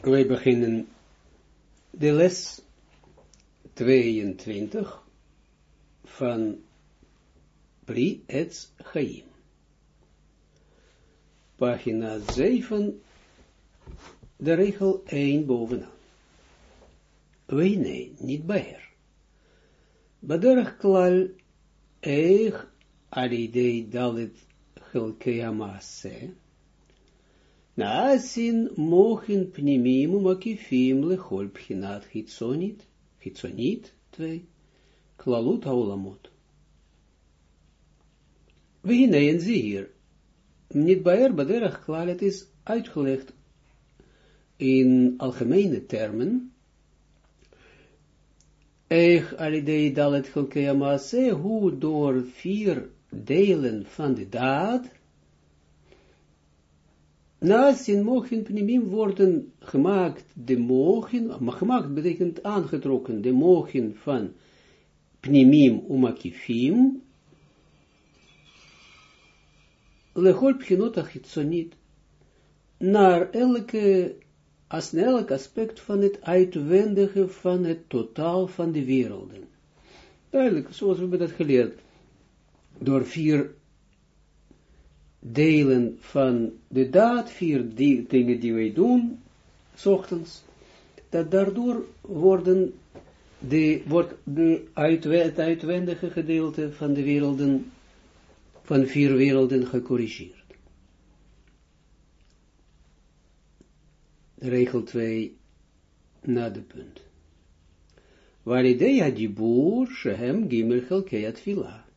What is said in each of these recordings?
Wij beginnen de les 22 van Pri Etz Chaim. Pagina 7, de regel 1 bovenaan. Wij nee, niet beher. Baderach klal eich alidei dalit chelkei amase, Naasin mochin pnimim makifim lechol pchinat hitzonit, hitzonit, twee, klalut haulamot. We hinein zie hier, niet bij er baderach klaar, is uitgelegd in algemene termen, Eich alidei dalet chelkeamase, hoe door vier delen van de daad, Naast mochin pnimim worden gemaakt de maar gemaakt betekent aangetrokken, de mochin van pnimim umakifim, lechol pchinot achitsonit, naar elke, als elk aspect van het uitwendige van het totaal van de werelden. Duidelijk, zoals we hebben dat geleerd, door vier delen van de daad, vier die, dingen die wij doen, s ochtends, dat daardoor worden de, wordt de het uitwendige gedeelte van de werelden, van vier werelden gecorrigeerd. Regel 2, na de punt. Waar idee had die boer, shehem gimel chelkei atfila.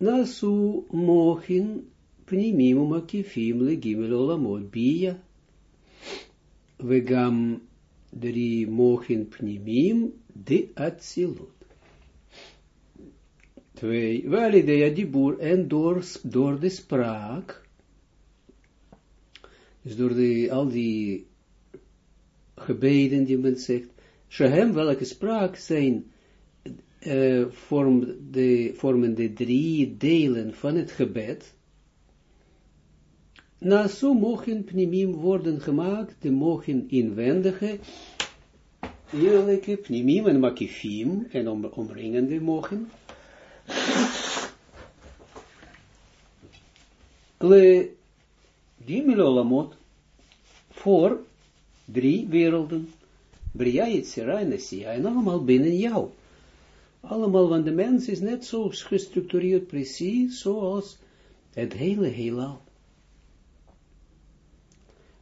Nasu mochin pnimim umakifim legimel olamot bia. Vegam drie mochin pnimim de atzilut. Twee, valide dibur en door, door de spraak, dus door de, al die gebeden die men zegt, Shehem, welke spraak zijn uh, vorm de, vormen de drie delen van het gebed. Na zo mogen pnimim worden gemaakt, de mogen inwendige, eerlijke pnimim en makifim, en om, omringende mogen. Le gimel voor drie werelden, Bria, Yitzira en Nessia, en allemaal binnen jou. Allemaal, want de mens is net zo gestructureerd, precies zoals het hele heelal.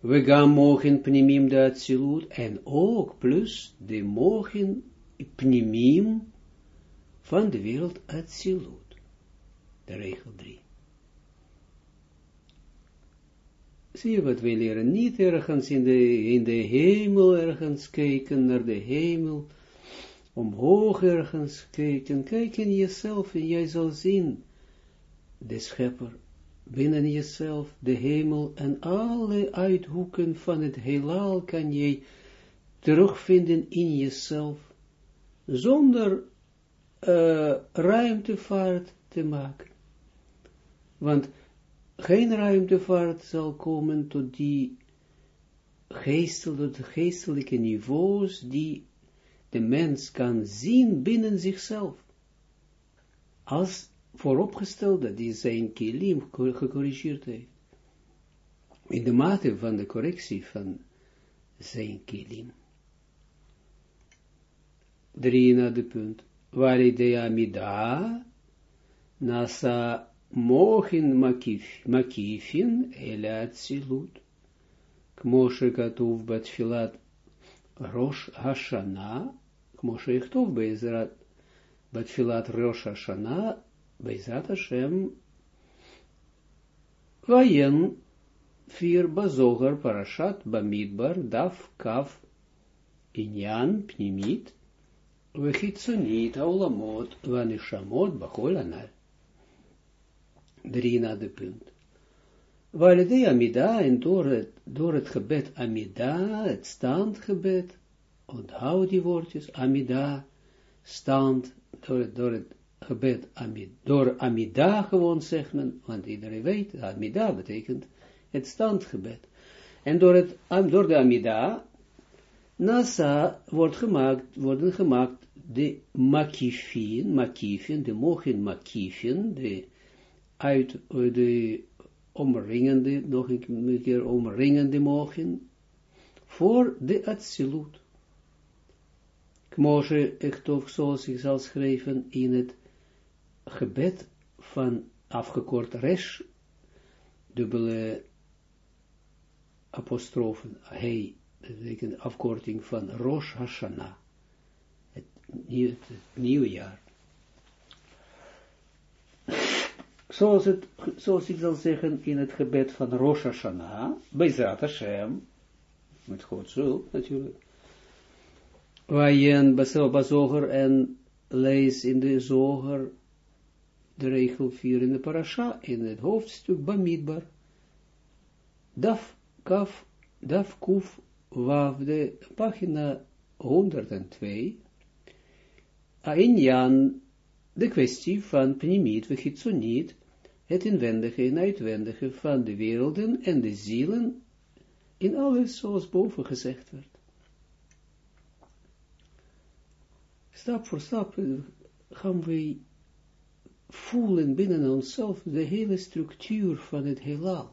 We gaan mogen pnimim de Atsilut, en ook plus de mogen pnimim van de wereld Atsilut. De regel 3. Zie je wat wij leren? Niet ergens in de, in de hemel, ergens kijken naar de hemel, omhoog ergens kijken, kijk in jezelf en jij zal zien de schepper binnen jezelf, de hemel en alle uithoeken van het heelal kan jij terugvinden in jezelf, zonder uh, ruimtevaart te maken. Want geen ruimtevaart zal komen tot die geestel, tot geestelijke niveaus die de mens kan zien binnen zichzelf. Als vooropgesteld dat hij zijn kilim gecorrigeerd heeft. In de mate van de correctie van zijn kilim. Drie na de punt. Waar de amida nasa mochin makif, makifin elat silut. Kmoshe katuv batfilat Rosh Hashana, Moshe Ichtov Beizrat, Batfilat Rosh Hashana, Beizrat Hashem, Vayen, vier Bazogar Parashat Bamidbar, Daf Kaf, Inyan, Pnimit, Vechitzonit, Aulamot, Vanishamot, Bachol Anal. Drie na de punt. Walide Amida, en door het, door het gebed Amida, het standgebed, onthoud die woordjes, Amida, stand, door door het gebed Amida, door Amida gewoon zegt men, want iedereen weet, Amida betekent het standgebed. En door, het, door de Amida, Nasa wordt gemaakt, worden gemaakt de makifin, makifin, de mogen makifin, de uit de omringende, nog een keer omringende mogen, voor de Atsilut. Kmoshe, toch zoals ik zal schrijven in het gebed van afgekort resh, dubbele apostrofen, hij, dat betekent afkorting van Rosh Hashanah, het, nieuw, jaar. Zoals, het, zoals ik zal zeggen in het gebed van Rosh Hashanah, Zat Hashem, met God zo natuurlijk, een Basel en lees in de zoger de regel 4 in de parasha, in het hoofdstuk Bamidbar, Daf Kaf, Daf Kuf Wav, de pagina 102, Jan de kwestie van Pnimiet, niet, het inwendige en uitwendige van de werelden en de zielen, in alles zoals boven gezegd werd. Stap voor stap gaan we voelen binnen onszelf de hele structuur van het heelal.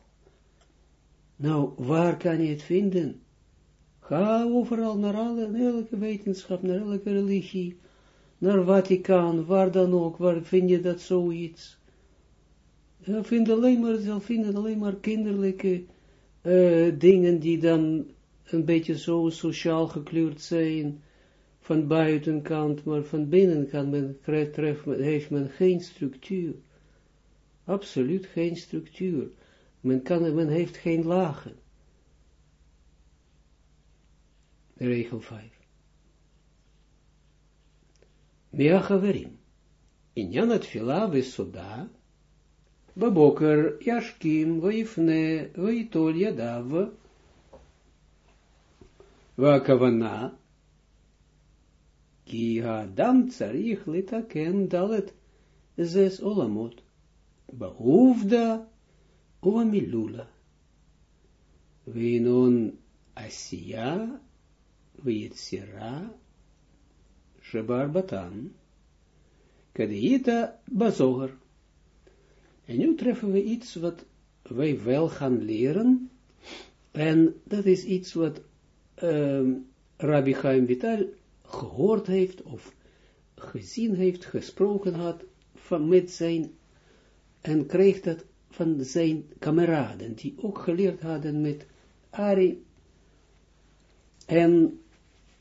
Nou, waar kan je het vinden? Ga overal naar alle, naar elke wetenschap, naar elke religie, naar Vaticaan, waar dan ook, waar vind je dat zoiets? Je vindt alleen maar, zal vinden alleen maar kinderlijke uh, dingen die dan een beetje zo sociaal gekleurd zijn, van buitenkant, maar van binnenkant men treft, heeft men geen structuur. Absoluut geen structuur. Men, kan, men heeft geen lagen. Regel 5. Mea chaverim. Inyan het fila vesoda, baboker yashkim vayifne vayitol yadav, vakavana, Ki Adam tsarich litaken dalet zes olamot. Behoefda uva milula. Asiya Vitsira Shebar Batan. Bazoger. En nu treffen we iets wat wij wel gaan leren. En dat is iets wat um, Rabbi Vital gehoord heeft, of gezien heeft, gesproken had, van met zijn, en kreeg dat van zijn kameraden, die ook geleerd hadden met Ari, en,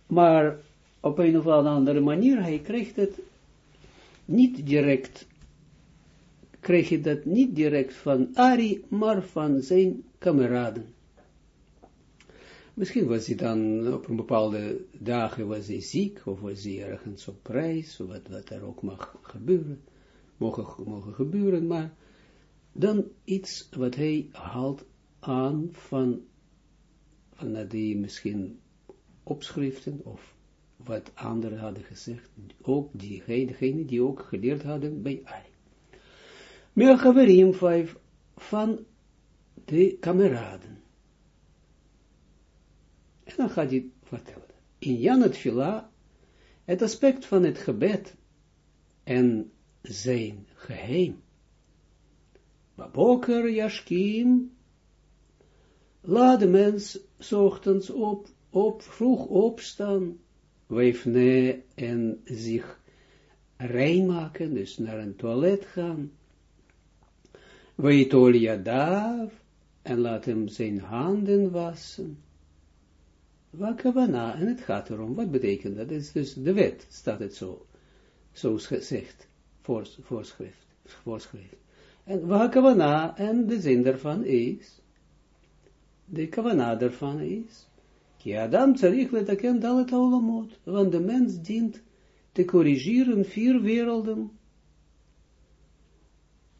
maar op een of andere manier, hij kreeg dat niet direct, kreeg je dat niet direct van Ari, maar van zijn kameraden. Misschien was hij dan op een bepaalde dagen was hij ziek, of was hij ergens op reis, wat, wat er ook mag gebeuren, mogen, mogen gebeuren, maar dan iets wat hij haalt aan van, van die misschien opschriften, of wat anderen hadden gezegd, ook diegenen die ook geleerd hadden bij Ari. Meer Haverim 5 van de kameraden. En dan gaat hij vertellen. In Jan het Vila, het aspect van het gebed en zijn geheim. Baboker Yashkim, laat de mens ochtends op, op, vroeg opstaan, weefne en zich rein maken, dus naar een toilet gaan. Weitol Yadav, en laat hem zijn handen wassen. Wakavana, en het gaat erom, wat betekent dat? Is dus de wet, staat het zo, zo gezegd, voorschrift, voorschrift. En wakavana, en de zin daarvan is, de kavana daarvan is, ki Adam tzarich letaken dalet olamot, want de mens dient te corrigeren vier werelden.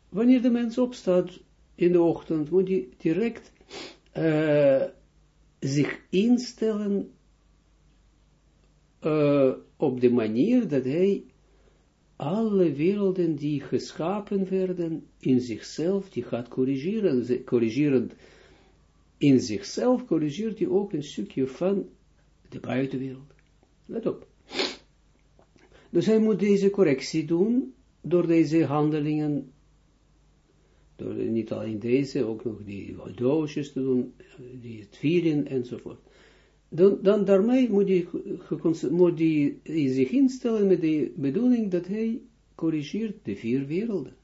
Wanneer de mens opstaat in de ochtend, moet hij direct uh, zich instellen uh, op de manier dat hij alle werelden die geschapen werden in zichzelf, die gaat corrigeren, corrigerend in zichzelf corrigeert hij ook een stukje van de buitenwereld. Let op. Dus hij moet deze correctie doen door deze handelingen, niet alleen deze, ook nog die doosjes te doen, die het vieren enzovoort. Dan, dan daarmee moet hij, moet hij zich instellen met de bedoeling dat hij corrigeert de vier werelden.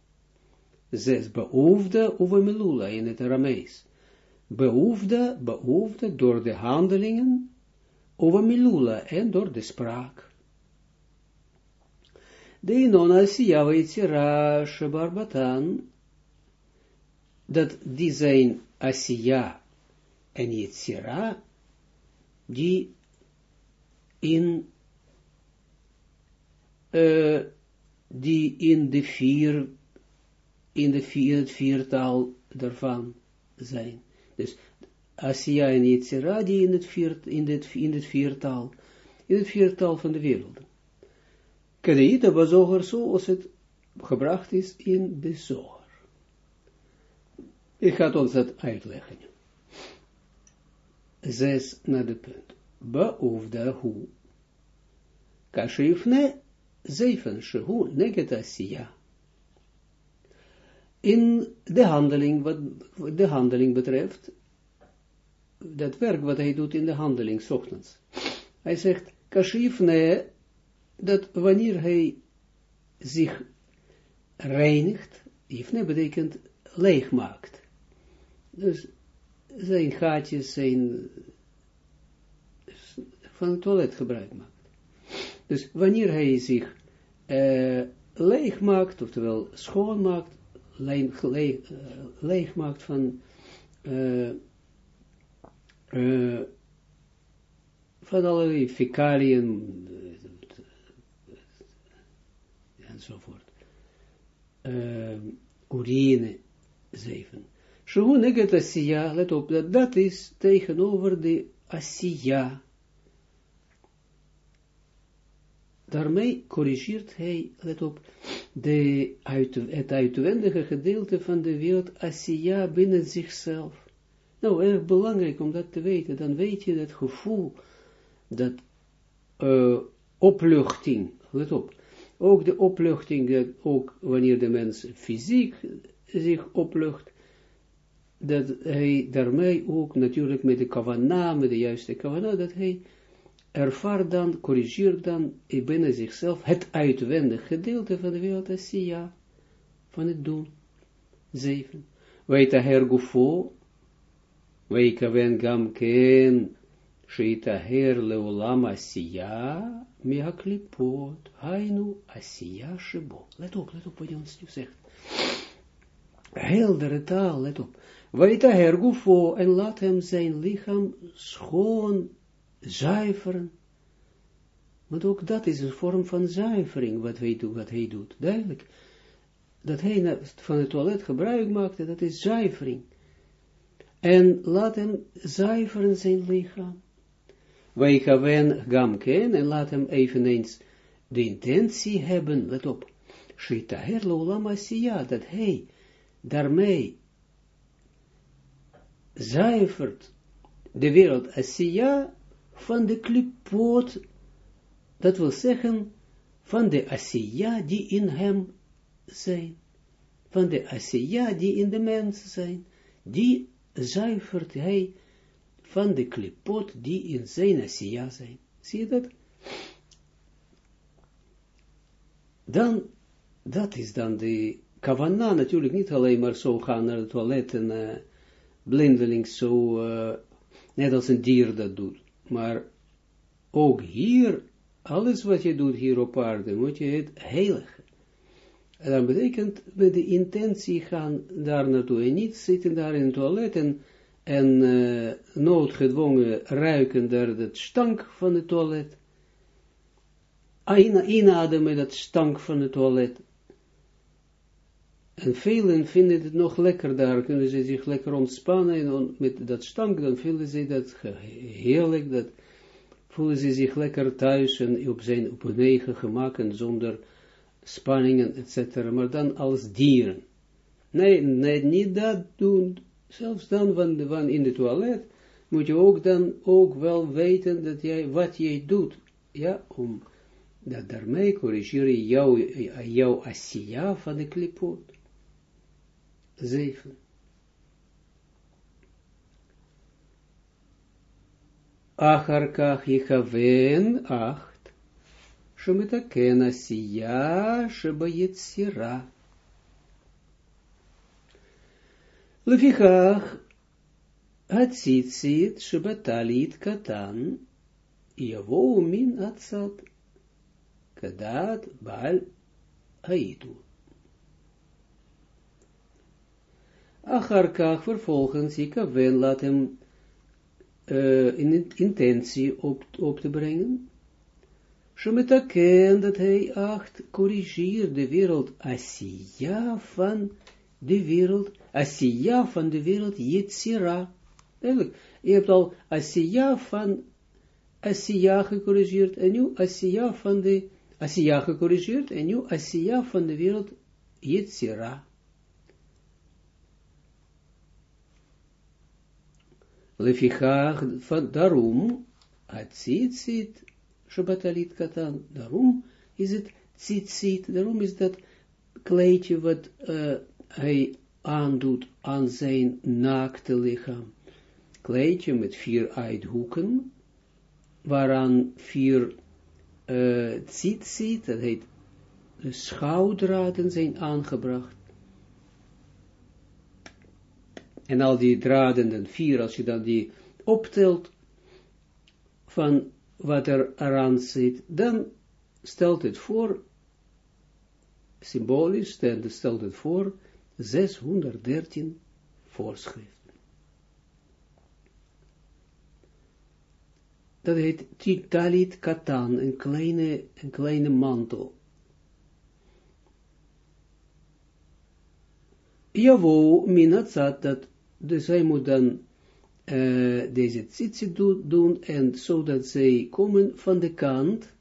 Zes, behoefde over melula in het Aramees. Behoefde, behoefde door de handelingen over melula en door de spraak. De inon asiya weitira shebarbatan, dat die zijn asiya en yitzira, die in uh, die in de vier, in, de vier, het viertal daarvan zijn. Dus Asiya en Yitzira, die in het, viert, in, het, in het viertal, in het viertal van de wereld. Kedeïta was zoger zoals het gebracht is in de zoger. Ik ga ons dat uitleggen. Zes naar de punt. Hoe. Kashifne. In de handeling, wat de handeling betreft, dat werk wat hij doet in de handeling, ochtends. Hij zegt, kashifne, dat wanneer hij zich reinigt, ifne betekent leeg maakt. Dus zijn gaatjes zijn van het toilet gebruik maakt. Dus wanneer hij zich uh, leeg maakt, oftewel schoon maakt, leeg, leeg maakt van, uh, van allerlei fecaliën enzovoort. urine, zeven. Shehu neget asiya, let op, dat, dat is tegenover de asiya, daarmee corrigeert hij, let op, de uit, het uitwendige gedeelte van de wereld Asiya binnen zichzelf. Nou, erg belangrijk om dat te weten, dan weet je dat gevoel, dat opluchting, let op, ook de opluchting, ook wanneer de mens fysiek zich oplucht, dat hij daarmee ook natuurlijk met de kavana, met de juiste kavana, dat hij ervaar dan, corrigeer dan binnen zichzelf het uitwendig gedeelte van de wereld Asiya, van het doen. Zeven. Weita hergufo, weika wen gam ken, sheita her leolam Asiya, mihaklipot, hainu Asiya shebo. Let op, let op wat je ons nu zegt. Heldere taal, let op. Weita hergufo, en laat hem zijn lichaam schoon zuiveren. Want ook dat is een vorm van zuivering, wat hij doet, wat hij doet. Duidelijk. Dat hij van het toilet gebruik maakte, dat is zuivering. En laat hem zuiveren zijn lichaam. Wij gaan gam ken, en laat hem eveneens de intentie hebben, let op, Shita herlo lama dat hij daarmee zuivert de wereld asiya van de klipot, dat wil zeggen, van de asiya die in hem zijn, van de asiya die in de mens zijn, die zuivert hij van de klipot die in zijn asiya zijn. Zie je dat? Dan, dat is dan de kavana, natuurlijk niet alleen maar zo gaan naar het toilet en uh, blindelings zo, uh, net als een dier dat doet. Maar ook hier, alles wat je doet hier op aarde, moet je het heiligen. En dat betekent met de intentie gaan daar naartoe en niet zitten daar in het toilet en, uh, noodgedwongen ruiken daar het stank van het toilet. Inademen dat stank van het toilet. En velen vinden het nog lekker daar, kunnen ze zich lekker ontspannen en met dat stank, dan vinden ze dat heerlijk, dat voelen ze zich lekker thuis en op zijn op hun eigen gemak en zonder spanningen, etc. Maar dan als dieren. Nee, nee, niet dat doen, Zelfs dan, van, in de toilet, moet je ook dan ook wel weten dat jij, wat jij doet. Ja, om dat daarmee corrigeer je jouw jou asiya van de klipot. Zeven. Achar kach yichaven acht, shemetaken asiya shebayetzira. Lefichach, Hatzitzit shebatalit katan, yavo min atzat, kadat bal haitu. Acharkach vervolgens, ik wen laat hem uh, in intentie op, op te brengen. Shemetaken dat hij acht corrigeert de wereld Asiya van de wereld, Asiya van de wereld Yetzira. Eigenlijk, je hebt al Asiya van Asiya gecorrigeerd en nu Asiya van de Asiya gecorrigeerd en nu Asiya van de wereld Yetzira. Lefichach, daarom, het tzitzit, Shabbatalit katan, daarom is het tzitzit, daarom is dat kleedje wat uh, hij aandoet aan zijn naakte lichaam. Kleedje met vier uithoeken, waaraan vier uh, tzitzit, dat heet de zijn aangebracht. En al die draden, dan vier, als je dan die optelt van wat er eraan zit, dan stelt het voor, symbolisch, dan stelt het voor, 613 voorschriften. Dat heet Titalit Katan, een kleine, een kleine mantel. Javo minatzat, dat dus hij moet dan uh, deze tzitzi do, doen, en zodat zij komen van de kant,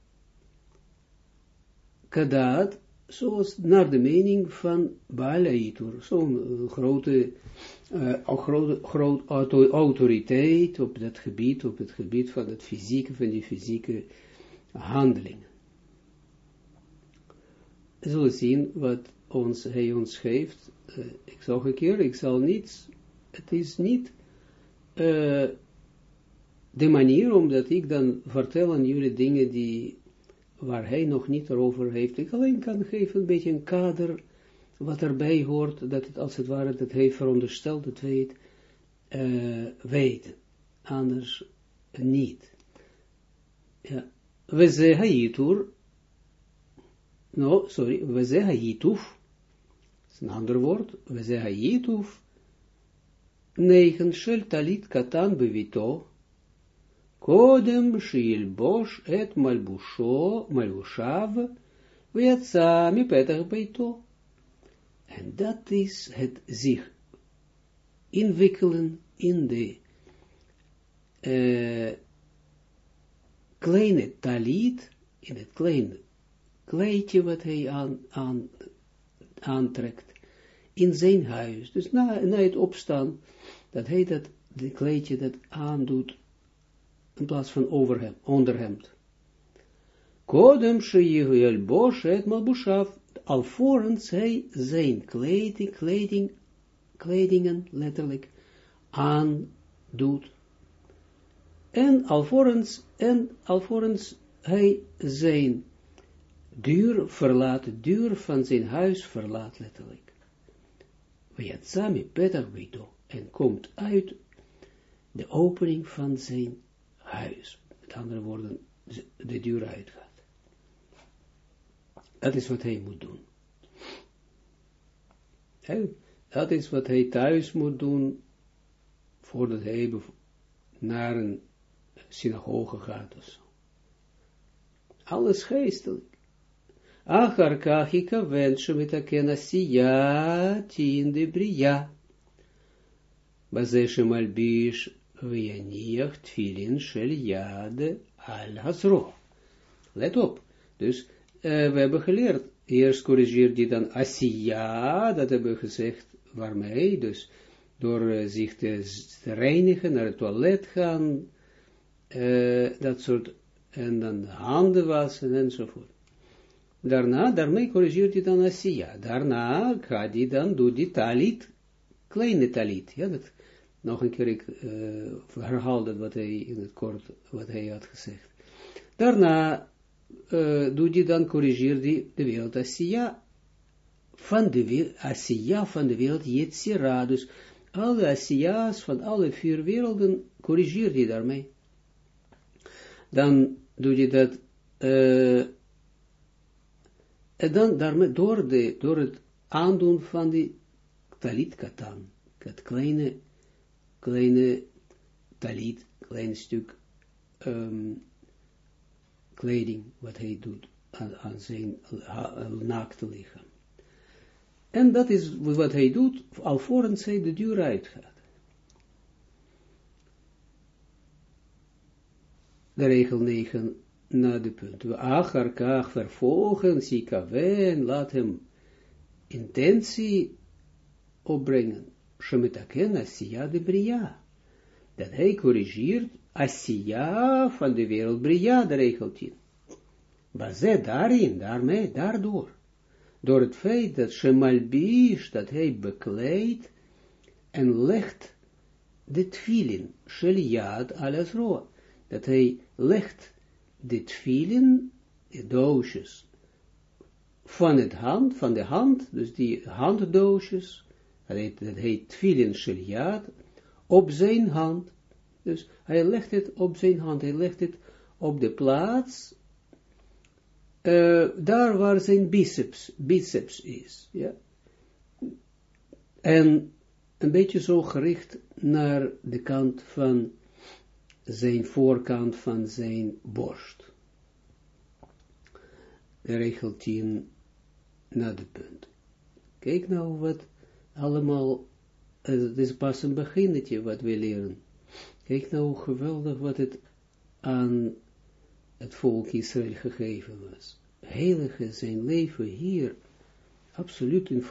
kadat, zoals naar de mening van Baalaitur, zo'n grote, uh, grote, grote autoriteit op dat gebied, op het gebied van het fysieke, van die fysieke handelingen. We zullen zien wat ons, hij ons geeft. Ik zal een keer, ik zal niets het is niet uh, de manier, omdat ik dan vertel aan jullie dingen die, waar hij nog niet over heeft. Ik alleen kan geven een beetje een kader, wat erbij hoort, dat het als het ware, dat hij veronderstelt, dat weet, uh, weet. Anders niet. Ja. We zeggen no, sorry, we zeggen dat is een ander woord, we zeggen hituf, 9. Shel talit katan bevito. Kodem shil bosh et malbusho, malbushav, ויצא מפתח ביתו. En dat is het zich inwikkelen in de uh, kleine talit, in het kleine kleedje wat hij aan, aan, aantrekt, in zijn huis. Dus na, na het opstaan, dat hij dat, kleedje dat aandoet, in plaats van overhem, onderhemd. Kodem sheyihu el bosh et malbushav, alvorens hij zijn kleding, kleding, kledingen, letterlijk, aandoet. En alvorens, en alvorens hij zijn duur verlaat, duur van zijn huis verlaat, letterlijk. Petach beito en komt uit de opening van zijn huis. Met andere woorden, de deur uitgaat. Dat is wat hij moet doen. dat is wat hij thuis moet doen, voordat hij naar een synagoge gaat of zo. Alles geestelijk. Achar kachika wensje met a kenasiya tien de bria. Baze shemalbish v'yaniach tfilin shel yad al hasro. Let op. Dus uh, we hebben geleerd. Eerst corrigeert hij dan asiya, dat hebben we gezegd, waarmee, dus door zich te, reinigen, naar het toilet gaan, dat soort, en dan handen wassen enzovoort. Daarna, daarmee corrigeert hij dan Asiya. Daarna gaat hij dan, doet die talit, kleine talit. Ja, dat, nog een keer, ik dat wat hij in het kort, wat hij had gezegd. Daarna uh, doet hij dan, corrigeert hij de wereld Asiya, van de Asiya van de wereld Yetzira. Dus alle Asiya's van alle vier werelden corrigeert hij daarmee. Dan doet hij dat, en dan daarmee, door, de, door het aandoen van die talit katan, het kleine, kleine talit, klein stuk um, kleding, wat hij doet aan, aan zijn naakte lichaam. En dat is wat hij doet, alvorens hij de deur uitgaat. De regel 9 na de punt. Acharkach vervolgens, ikaven, laat hem intentie opbrengen. Shemitaken asiya de bria. Dat hij corrigeert asiya van de wereld bria, de regel 10. Baze daarin, daarmee, daardoor. Door het feit dat Shemalbish, dat hij bekleedt en legt de tfilin, sheliad alasro, dat hij legt de tfilin, de doosjes, van het hand, van de hand, dus die handdoosjes, dat heet, dat heet op zijn hand. Dus hij legt het op zijn hand, hij legt het op de plaats, uh, daar waar zijn biceps, biceps is, ja. En een beetje zo gericht naar de kant van zijn voorkant van zijn borst. Regel 10 naar de punt. Kijk nou wat allemaal, het is pas een beginnetje wat we leren. Kijk nou geweldig wat het aan het volk Israël gegeven was. Heilige zijn leven hier, absoluut in,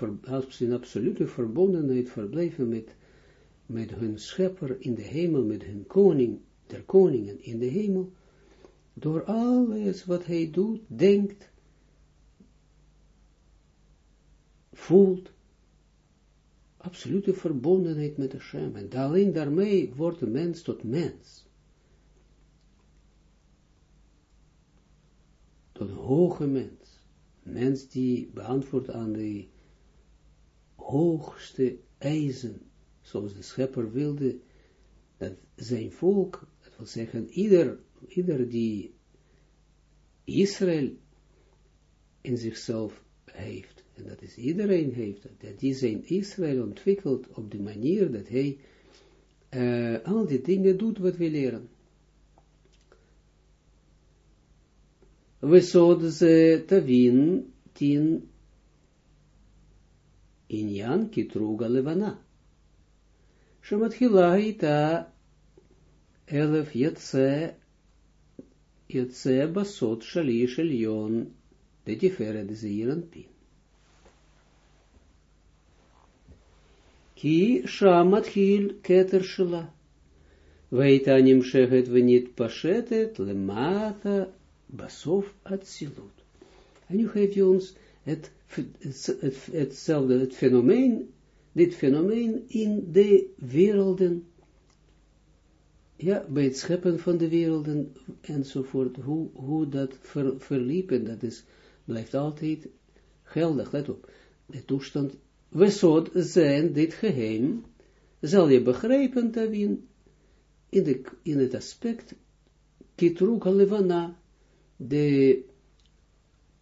in absolute verbondenheid verblijven met, met hun schepper in de hemel, met hun koning, der koningen in de hemel, door alles wat hij doet, denkt, voelt, absolute verbondenheid met Hashem. En alleen daarmee wordt de mens tot mens. Tot een hoge mens. Mens die beantwoordt aan de hoogste eisen, zoals de schepper wilde, dat zijn volk wil zeggen, ieder, ieder die Israël in zichzelf heeft, en dat is iedereen heeft, dat die zijn Israël ontwikkelt op de manier dat hij eh, al die dingen doet wat we leren. We zouden ze in tin inyan kitruga levana. Shematchila ita elef yetse, yetse basot shalish elyon, de tiferet zeiran pin. Ki shamat hil keter shila. Weita nimshechet venit pashetet lemata basof atzilut. En nu geeft je ons het, het, hetzelfde, het fenomeen, dit fenomeen in de werelden ja, bij het scheppen van de werelden enzovoort, hoe, hoe dat ver, verliep, dat is, blijft altijd geldig, let op, de toestand, we zouden zijn dit geheim, zal je begrijpen, Tawin, in, de, in het aspect, kitruk levana, de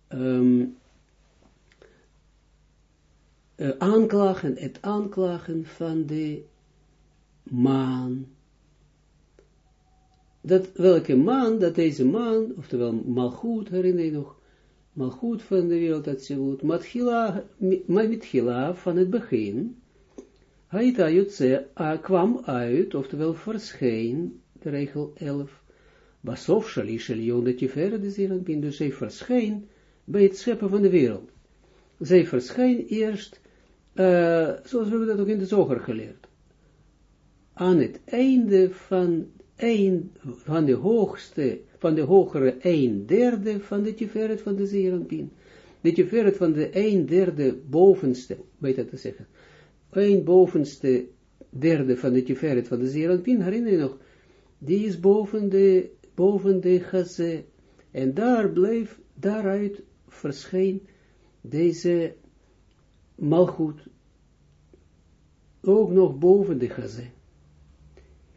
um, uh, aanklagen, het aanklagen van de maan, dat welke man, dat deze man, oftewel malgoed, herinner je nog, malgoed van de wereld dat ze moet, matchila van het begin, Haita Jutse kwam uit, oftewel verscheen, de regel 11, Basof Shalish Elion de Tiferet is hier aan dus zij verscheen bij het scheppen van de wereld. Zij verscheen eerst, uh, zoals we dat ook in de zoger geleerd, aan het einde van, een, van de hoogste, van de hogere een derde van de tiferet van de Zeranpin. De tiferet van de een derde bovenste, weet dat te zeggen, een bovenste derde van de tiferet van de Zeranpin, herinner je nog, die is boven de, boven de en daar bleef, daaruit verscheen deze malgoed, ook nog boven de gazé.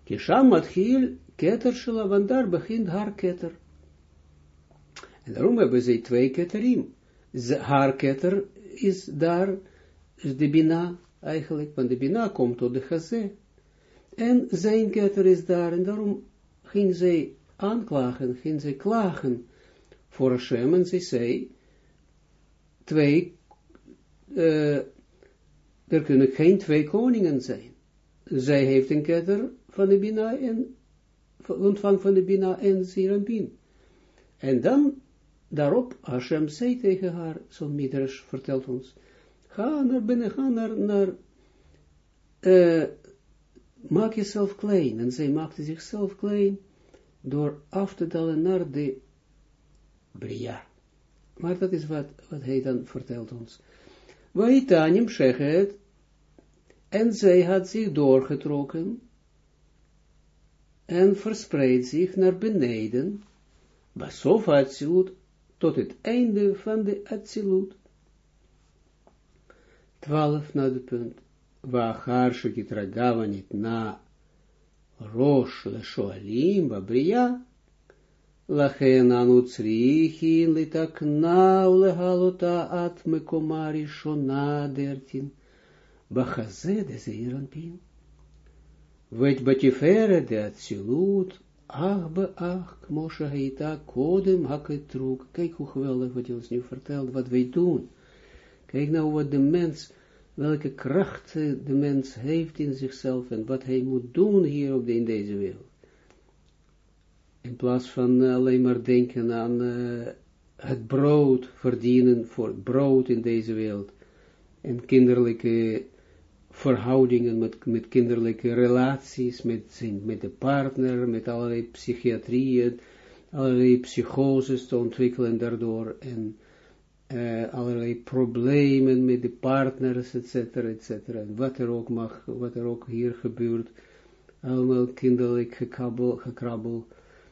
Kisham matchil keter shela, want begint haar keter. En daarom hebben ze twee keterim. Haar keter is daar, is de bina eigenlijk, want de bina komt tot de gazé. En zijn keter is daar, en daarom ging zij aanklagen, ging zij klagen voor Hashem, en zij zei, twee, er kunnen geen twee koningen zijn. Zij heeft een ketter van de Bina en ontvang van de Bina en Sirambin. En dan, daarop, Hashem zei tegen haar, zo'n Midrash vertelt ons, ga naar binnen, ga naar, naar uh, maak jezelf klein. En zij maakte zichzelf klein door af te dalen naar de Bria. Maar dat is wat, wat hij dan vertelt ons. Waitanim shechet, en zij had zich doorgetrokken, en verspreidt zich naar beneden, basof tot het einde van de Atsilut. Twaalf naar de punt. Niet na rosh leshoalim babriya, lachen anu tsrichin litakna ulehalota at mekomari shona dertin, bachaze de. De Atsilut, ach be ach, Moshe heita kodem haketruk. Kijk hoe geweldig wat je ons nu vertelt, wat wij doen. Kijk nou wat de mens, welke kracht de mens heeft in zichzelf en wat hij moet doen hier op de, in deze wereld. In plaats van alleen maar denken aan het brood verdienen voor brood in deze wereld. En kinderlijke verhoudingen met, met kinderlijke relaties, met, met de partner, met allerlei psychiatrieën, allerlei psychoses te ontwikkelen daardoor, en uh, allerlei problemen met de partners, etc., etc., en wat er ook mag, wat er ook hier gebeurt, allemaal kinderlijk gekrabbel, gekrabbel.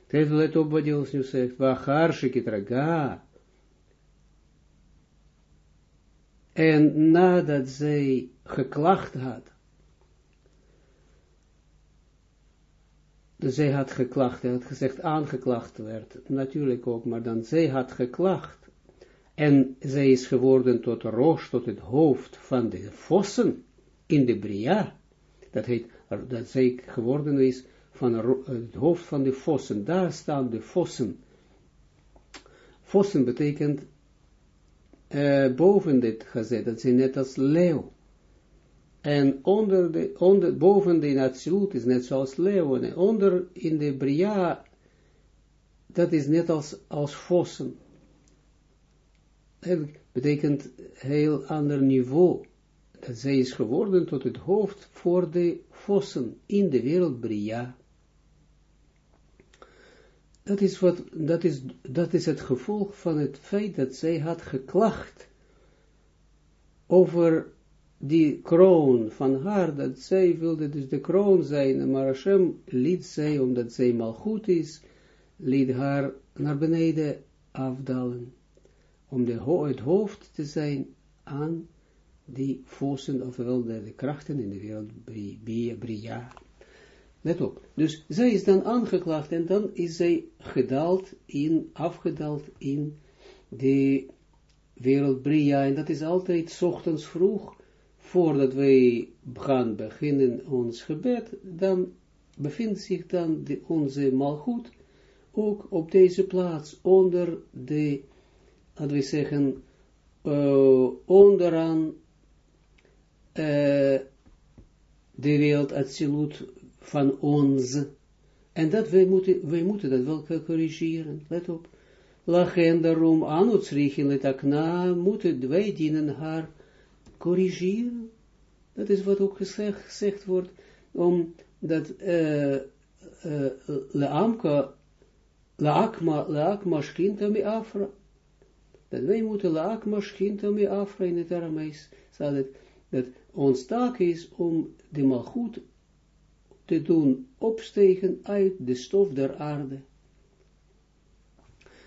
Let op wat ons nu zegt, wacharshikitraga, En nadat zij geklacht had, dus zij had geklacht, hij had gezegd aangeklacht werd, natuurlijk ook, maar dan zij had geklacht, en zij is geworden tot roos, tot het hoofd van de vossen in de Bria, dat heet, dat zij geworden is van het hoofd van de vossen, daar staan de vossen. Vossen betekent uh, boven dit gezet, dat zijn net als leeuw. En onder de, onder, boven de Natsilut is net zoals leeuw, en onder in de Bria, dat is net als, als vossen. Dat betekent heel ander niveau, dat zij is geworden tot het hoofd voor de vossen in de wereld Bria. Dat is, wat, dat, is, dat is het gevolg van het feit dat zij had geklacht over die kroon van haar, dat zij wilde dus de kroon zijn, maar Hashem liet zij, omdat zij mal goed is, liet haar naar beneden afdalen, om de het hoofd te zijn aan die vossen, ofwel de, de krachten in de wereld, Bria. Dus zij is dan aangeklaagd en dan is zij gedaald in, afgedaald in de wereld Bria. En dat is altijd ochtends vroeg, voordat wij gaan beginnen ons gebed, dan bevindt zich dan onze malgoed ook op deze plaats, onder de, laten we zeggen, uh, onderaan uh, de wereld Atsilut van ons. En dat wij moeten, wij moeten dat wel corrigeren. Let op. Lachen daarom aan het schriegen, let akna, moeten wij dienen haar corrigeren. Dat is wat ook gezegd, wordt, om dat uh, uh, leamka, leakma, leakma schkinta mi afra, dat wij moeten leakma schkinta mi afra in het Aramees, het, dat ons taak is om de malgoed te doen opstegen uit de stof der aarde.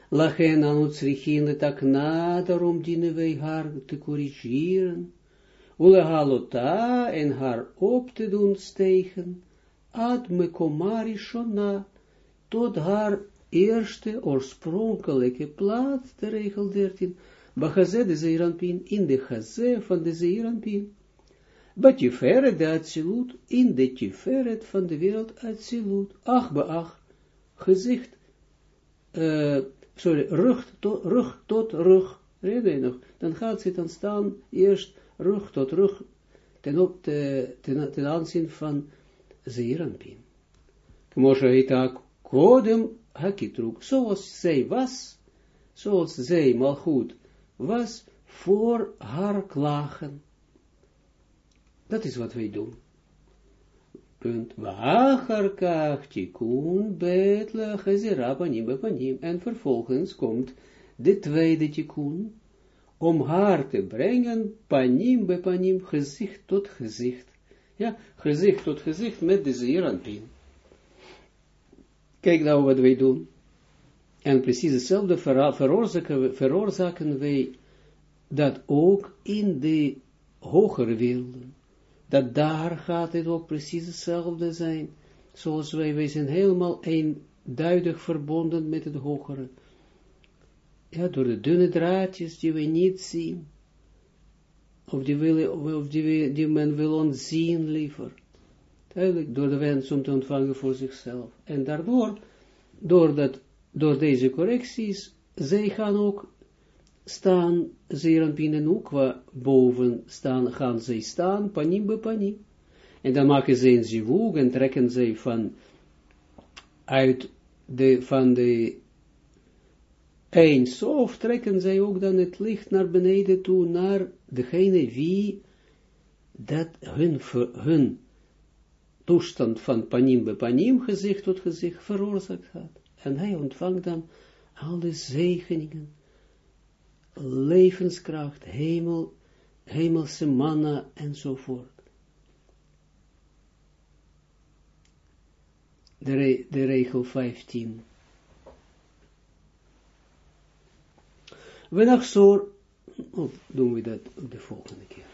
Lachen aan ons richine takna, daarom dienen wij haar te corrigeren, ulehalota en haar op te doen stegen, ad mekomari shona, tot haar eerste oorspronkelijke plaats, de regel 13, Bachaze de Zeeranpin, in de Chaze van de Zeeranpin. Batiferet de Atsilut, in de Tiferet van de wereld Atsilut. Ach, beach, gezicht, uh, sorry, rug tot rug, tot rug, reden nog, dan gaat ze dan staan, eerst rug tot rug, ten, op te, ten, ten aanzien van Zeeranpin. Kmoshe heet kodem hakitruk, zoals zij was, zoals zij, mal goed, was voor haar klagen. Dat is wat wij doen. Punt. Wacharkach tikun betle panim. En vervolgens komt de tweede tikun, om haar te brengen, panim bepanim, gezicht tot gezicht. Ja, gezicht tot gezicht met de zeeranpien. Kijk nou wat wij doen. En precies hetzelfde veroorzaken, veroorzaken wij dat ook in de hogere werelden. Dat daar gaat het ook precies hetzelfde zijn. Zoals wij, wij zijn helemaal eenduidig verbonden met het hogere. Ja, door de dunne draadjes die we niet zien. Of die, of die, men wil ons zien liever. Duidelijk, door de wens om te ontvangen voor zichzelf. En daardoor, door dat door deze correcties, zij gaan ook staan, zeer binnen Ukwa, boven staan, gaan zij staan, panim be panim. En dan maken ze een zivug en trekken zij van, uit de, van de eens, of trekken zij ook dan het licht naar beneden toe, naar degene wie dat hun, hun toestand van panim be panim, gezicht tot gezicht, veroorzaakt had. En hij ontvangt dan al de zegeningen, levenskracht, hemel, hemelse manna enzovoort. De, de regel 15. We nog zo, oh, doen we dat de volgende keer.